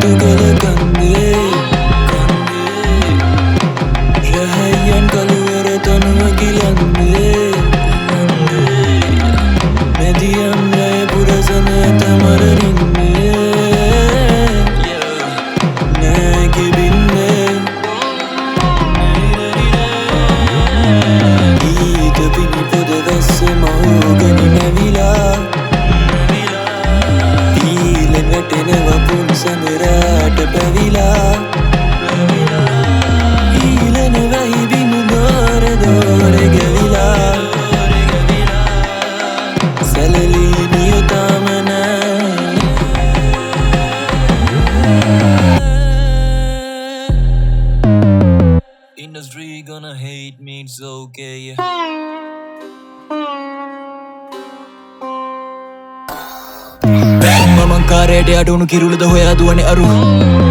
together. Industry gonna hate me, it's okay. මමංකාරයට අටුණු කිරුලද හොයා දුවන අරු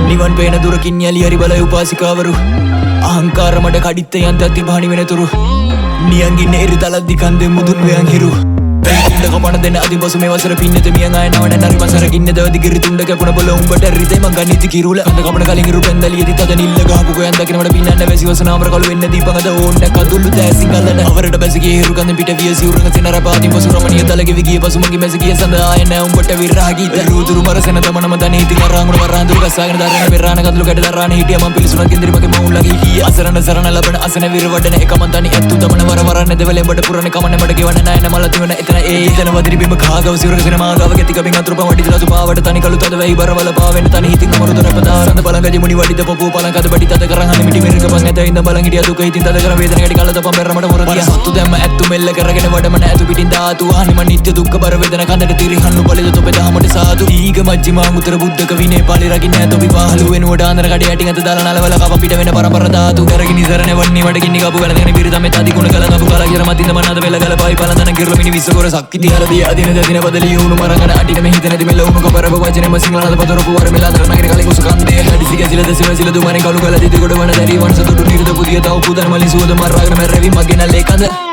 නිවන් පේන දුරකින් යලි හරි බලය උපාසිකාවරු අහංකාරමට කඩිත්ත යන්ත අති භානි වෙනතුරු නියන්ගින්න එරි තලද්දි කන්දෙ මුදුන් වයන් හිරු ට පන දෙන අති බසු මේ වසර පින්නත මිය නවන නරි පසර කින්න දවදි කිරි තුන්ඩ කැපුණ බල උඹට රිතේ මං ගනිති කිරුල. අද කපන කලින් රු පැන්දලිය ති තද නිල්ල ගහපු කොයන් දකිනවට පින්නන්න වැසි වසනාමර කළු වෙන්න දීපඟද ඕන්න කතුල්ලු දැසි කල්ලන අවරට බැසගේ හිරු කඳ පිට විය සිවුරඟ සෙනර පාති පසුරමණිය තලගෙ විගිය පසුමගේ මැසකිය සඳ ආයන උඹට විරාගී දරුදුරු මරසන තමනම තනීති කරාගුණ වරාන්දුර ගසාගෙන දරන පෙරාන කතුළු කැට දරාන හිටිය මං පිළිසුනක් කෙන්දිරිමගේ මවුල්ලගේ හිටිය. අසරණ සරණ ලබන අසන විරවඩන එකමන්තනි ඇත්තු තමන වර වරන්න දෙවලෙඹට පුරණ කමන මට ගෙවන නෑන මලතිවන එතන ඒ තන වදිරි බිම කාගව සිවරගෙන මාගව ගෙති කබින් අතුරු පමඩි දලතු පාවට තනි කළු තද වෙයි බරවල පාවෙන තනි හිතින් අමරු දොර පදා සඳ බලංග ජමුනි වඩිද පපුව පලං කද බඩි තද කරන් හනි මිටි මෙරක පන් ඇත ඉඳ බලං හිටිය දුක හිතින් තද කර වේදන කඩි කලද පම් බැරමට මොරදිය. සත්තු දැම්ම ඇත්තු මෙල්ල කරගෙන වඩමන ඇතු පිටින් ධාතු. හනිම නිත්‍ය දුක්ඛ බර වේදන කන්දට තිරි හන්නු බලද තොප දහමට සාදු. ඊග මජ්ජිමා මුතර බුද්ධක විනේ පාලි රකින්න ඇත ඔබි පහළු වෙනුවට ආන්දර කඩ යටින් අත දාලා නලවල කප පිට වෙන පරපර ධාතු. කරගෙන ඉසරණ වන්නේ වඩ කින්නි කපු වැලගෙන පිරිත මෙත අදි ගුණ කල නපු කල කිර මතින්ද මනද වෙල ගල පයි පලඳන කිරල මිනි විසකර සක්කිති හරදී අදින දදින බදලි උණු මරගෙන අටින මෙ හිතන දිමෙල උණු කපරව වචනෙම සිංහලද පතරපු වර මෙලා දරනගෙන කලි කුස කන්දේ. හදිසි ගැසිල දසිම සිල දුමනේ කලු කල දිදි ගොඩ වන දැරි වන්ස තුඩු නිර්ද පුදිය තව පුදන් මලි සුවද මරාගෙන මැරවි මගෙන ලේකඳ